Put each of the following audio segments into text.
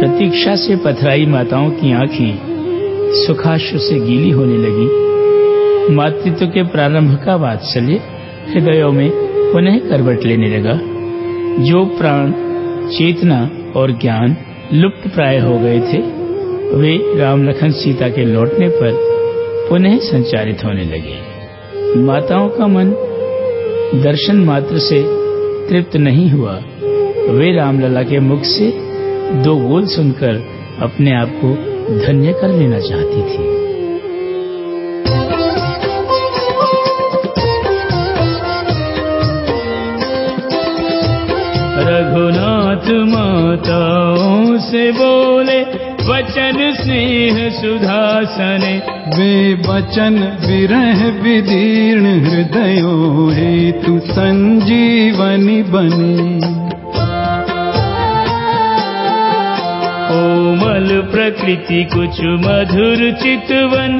प्रतीक्षा से पथराई माताओं की आँखें सुखाश्रु से गीली होने लगी। मातृत्व के प्रारंभ का वात्सल्य हृदयों में पुनः करवट लेने लगा। जो प्राण, चेतना और ज्ञान लुप्त प्राय हो गए थे, वे राम लखन सीता के लौटने पर पुनः संचारित होने लगे। माताओं का मन दर्शन मात्र से तृप्त नहीं हुआ। वे रामलला के मुख से दो बोल सुनकर अपने आप को धन्य कर लेना चाहती थी। रघुनाथ माताओं से बोले वचन स्नेह सुधासने। वे वचन विरह विदीर्ण हृदयों हेतु संजीवनी बने। कोमल प्रकृति कुछ मधुर चितवन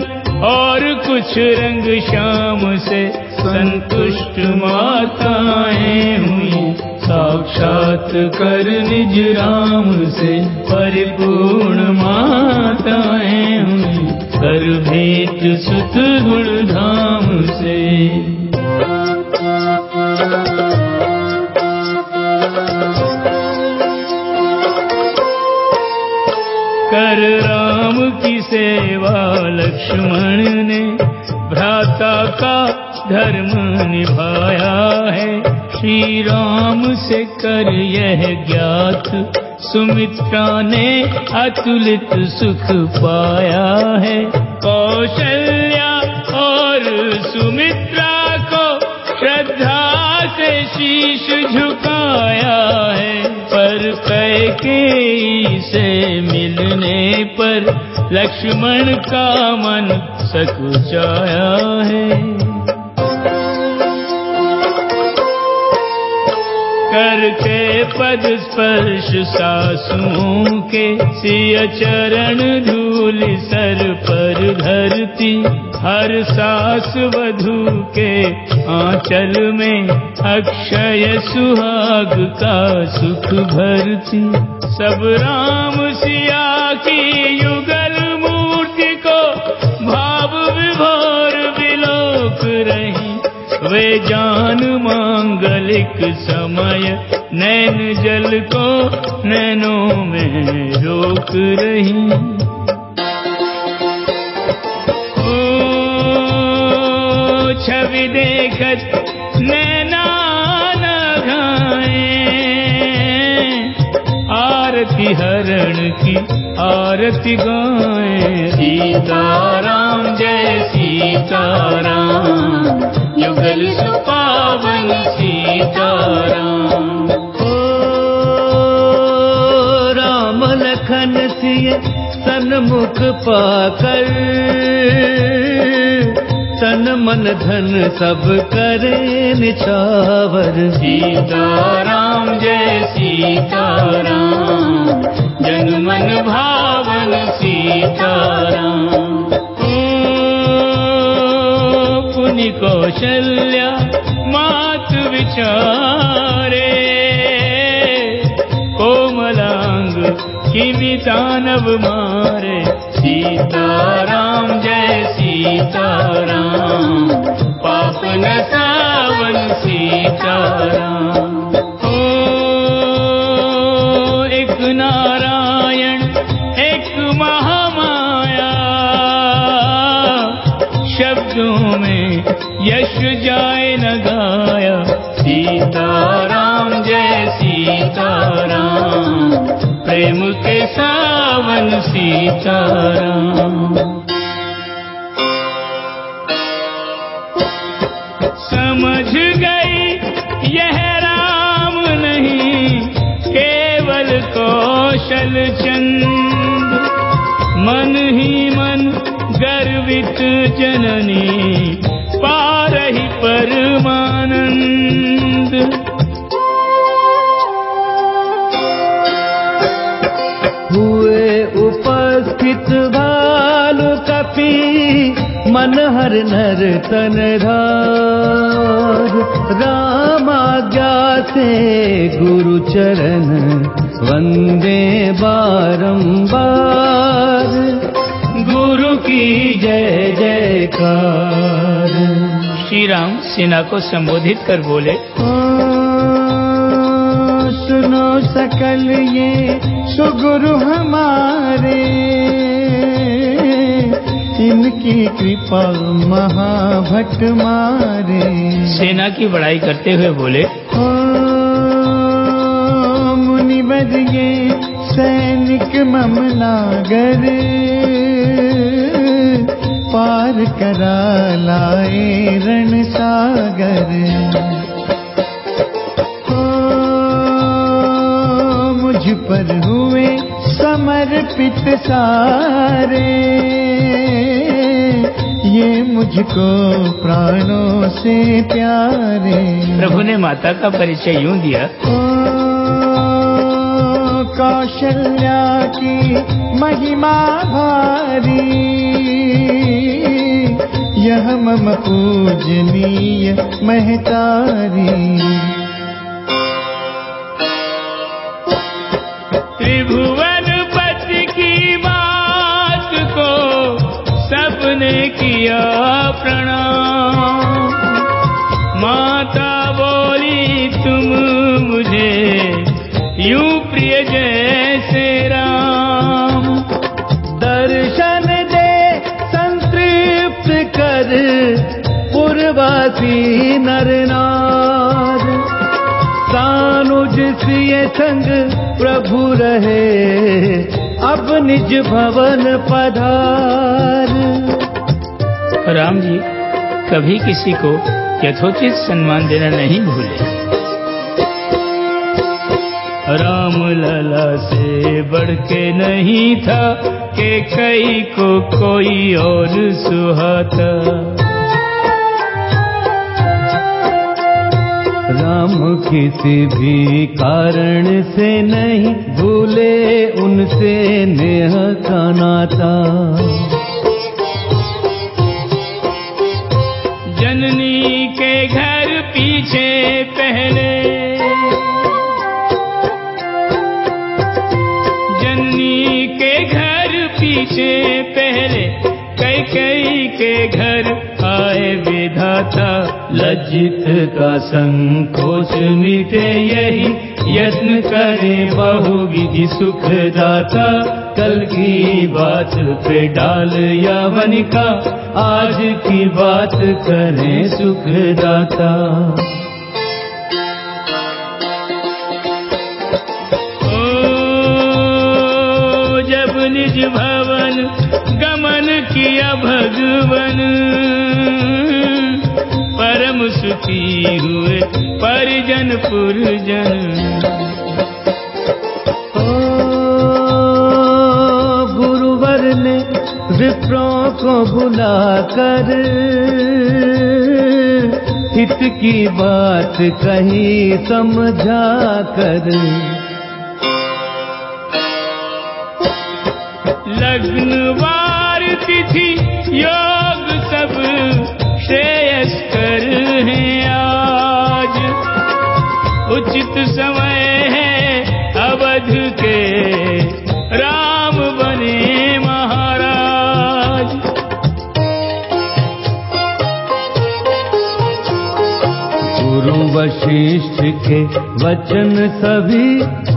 और कुछ रंग श्याम से संतुष्ट माताएँ हुई। साक्षात कर निज राम से परिपूर्ण माताएँ हुई। कर भेंट सुत गुण धाम से लक्ष्मण ने भ्राता का धर्म निभाया है। श्री राम से कर यह ज्ञात, सुमित्रा ने अतुलित सुख पाया है। कौशल्या और सुमित्रा को श्रद्धा से शीश झुकाया है। पर कैकेयी से मिलने पर लक्ष्मण का मन सकुचाया है। करके पद स्पर्श सासुओं के, सिय चरण धूल सर पर धरती। हर सास वधु के आंचल में अक्षय सुहाग का सुख भरती। सब राम सिया की युगल वे जान मांगलिक समय, नैन जल को नैनों में रोक रही। ओ, छवि देखत नैना आरती हरण की आरती गाए। सीताराम जय सीताराम ओ राम लखन सिय सन्मुख पाकर तन मन धन सब करे निछावर। सीताराम जय सीताराम जन मन भावन सीताराम। पुनि कौशल्या विचारे कोमलांग किमि दानव मारे। सीताराम, जय सीताराम। पाप न सावन सीताराम। ओ एक नारायण, एक महामाया। शब्दों में यश जाए न गाया सीताराम जय सीताराम, प्रेम के सावन सीताराम। समझ गई यह राम नहीं, केवल कौशल चंद। मन ही मन गर्वित जननी पारहि परमानन्द हुए उपस्थित भालु कपि मनहर नर तनधार रामाज्ञा से गुरु चरण वन्दे बारम्बार की जय जयकार। श्री राम सेना को संबोधित कर बोले। सुनो सकल ये सुगुरु हमारे। इनकी कृपा महाभट मारे। सेना की बड़ाई करते हुए बोले। ओ मुनिवर ये सैनिक ममलागर पार करा लाए रण सागर। ओ मुझ पर हुए समर्पित सारे। ये मुझको प्राणों से प्यारे। प्रभु ने माता का परिचय यूँ दिया। कौशल्या की महिमा भारी। यह मम पूजनीय महतारी। त्रिभुवन पति की बात को सबने किया। कर पुरवासी नर नार। सानुज सिय संग प्रभु रहे, अब निज भवन पधार। राम जी, कभी किसी को यथोचित सम्मान देना नहीं भूले। राम लला से बढ़ के नहीं था कि कई को कोई और सुहाता। राम किसी भी कारण से नहीं भूले उनसे नेह का नाता। जननी के घर पीछे पहले पीछे पहले कई कई के घर आए विधाता। लज्जित का संकोच मिटे यही यत्न करे बहुविधि सुखदाता। कल की बात पे डाल यावन का आज की बात करें सुखदाता। ओ जब निज किया भगवन परम सुखी हुए परिजन पुरजन। ओ गुरुवर ने विप्रों को बुलाकर हित की बात कही समझा कर लग्न वार तिथि योग सब श्रेयस्कर हैं आज। उचित समय है अवध के राम बने महाराज। गुरु वशिष्ठ के वचन सभी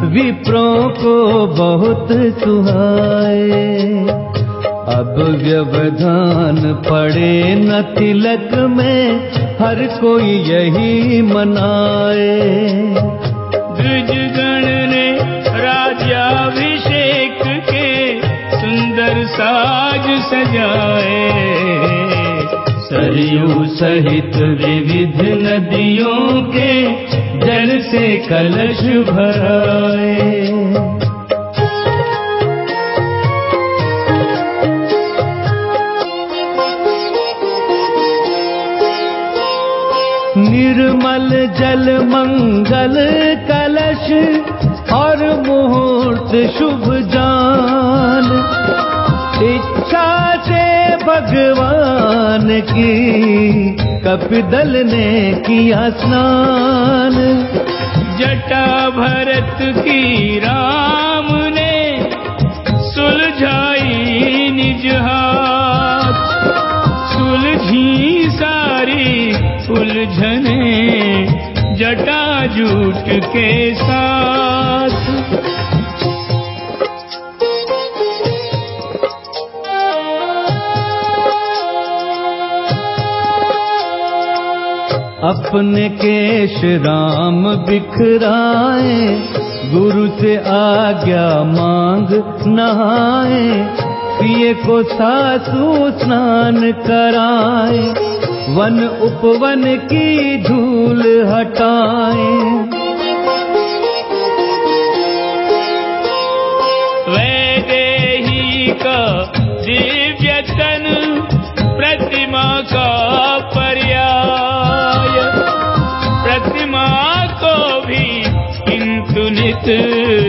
विप्रों को बहुत सुहाए। अब व्यवधान पड़े न तिलक में हर कोई यही मनाए। द्विजगण ने राज्याभिषेक के सुंदर साज सजाए। सरयू सहित विविध नदियों के जल से कलश भराए। निर्मल जल मंगल कलश और मुहूर्त शुभ जान। इच्छा से भगवान की कपिदल ने किया स्नान। जटा भरत की राम अपने केश राम बिखराए, गुरु से आज्ञा मांग नहाए, पिए को सासू स्नान कराए, वन उपवन की धूल हटाए। वैदेही का दिव्य तन, प्रतिमा का पर्याय प्रतिमा को भी किंतु नित